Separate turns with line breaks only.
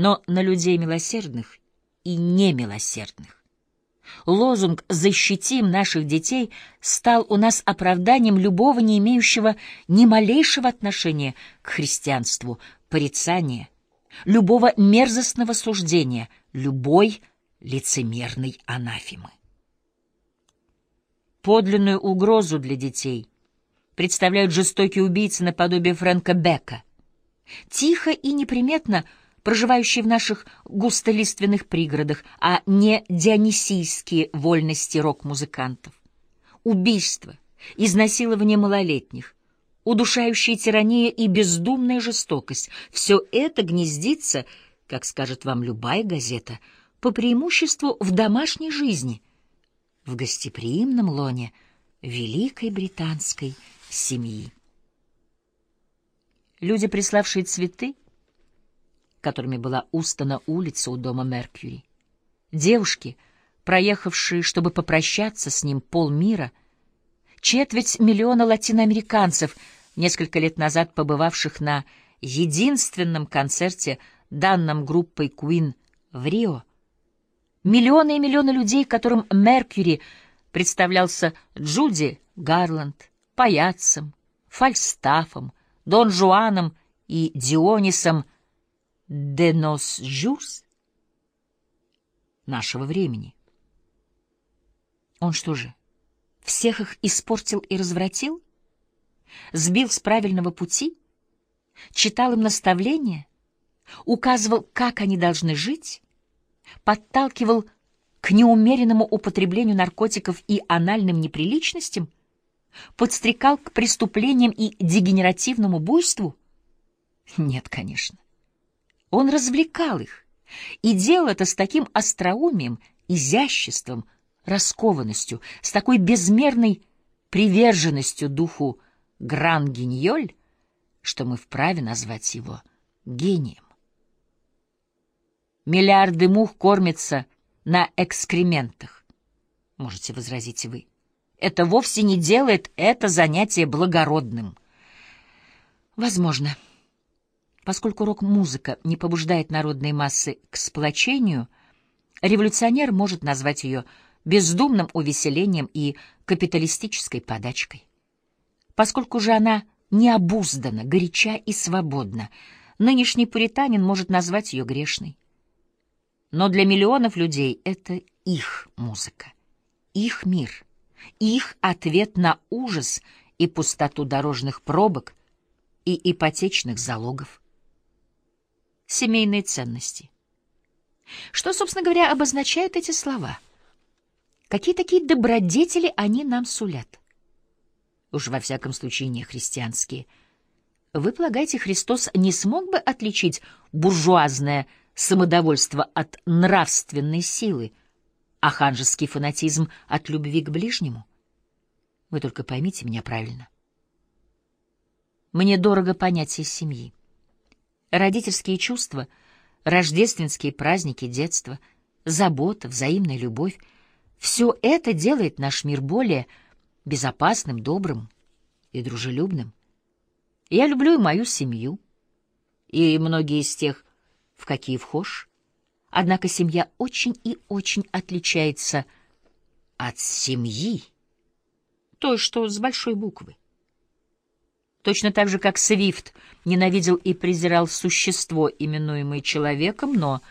но на людей милосердных и немилосердных. Лозунг «Защитим наших детей» стал у нас оправданием любого не имеющего ни малейшего отношения к христианству, порицания, любого мерзостного суждения, любой лицемерной анафемы. Подлинную угрозу для детей представляют жестокие убийцы наподобие Фрэнка Бека, тихо и неприметно проживающие в наших густолиственных пригородах, а не дионисийские вольности рок-музыкантов. Убийство, изнасилование малолетних, удушающая тирания и бездумная жестокость — все это гнездится, как скажет вам любая газета, по преимуществу в домашней жизни — в гостеприимном лоне великой британской семьи. Люди, приславшие цветы, которыми была устана улица у дома Меркьюри, девушки, проехавшие, чтобы попрощаться с ним полмира, четверть миллиона латиноамериканцев, несколько лет назад побывавших на единственном концерте, данном группой Queen в Рио, Миллионы и миллионы людей, которым Меркьюри представлялся Джуди Гарланд, паяцем, Фальстафом, Дон Жуаном и Дионисом де Нос Жюрс нашего времени. Он что же, всех их испортил и развратил? Сбил с правильного пути? Читал им наставления? Указывал, как они должны жить? подталкивал к неумеренному употреблению наркотиков и анальным неприличностям, подстрекал к преступлениям и дегенеративному буйству? Нет, конечно. Он развлекал их и делал это с таким остроумием, изяществом, раскованностью, с такой безмерной приверженностью духу Гран-Гиньоль, что мы вправе назвать его гением. Миллиарды мух кормятся на экскрементах. Можете возразить вы. Это вовсе не делает это занятие благородным. Возможно. Поскольку рок-музыка не побуждает народные массы к сплочению, революционер может назвать ее бездумным увеселением и капиталистической подачкой. Поскольку же она необуздана, горяча и свободна, нынешний пуританин может назвать ее грешной. Но для миллионов людей это их музыка, их мир, их ответ на ужас и пустоту дорожных пробок и ипотечных залогов. Семейные ценности. Что, собственно говоря, обозначают эти слова? Какие такие добродетели они нам сулят? Уж во всяком случае не христианские. Вы полагаете, Христос не смог бы отличить буржуазное самодовольство от нравственной силы, а ханжеский фанатизм от любви к ближнему. Вы только поймите меня правильно. Мне дорого понятие семьи. Родительские чувства, рождественские праздники детства, забота, взаимная любовь — все это делает наш мир более безопасным, добрым и дружелюбным. Я люблю и мою семью, и многие из тех, в какие вхож. Однако семья очень и очень отличается от семьи, той, что с большой буквы. Точно так же, как Свифт ненавидел и презирал существо, именуемое человеком, но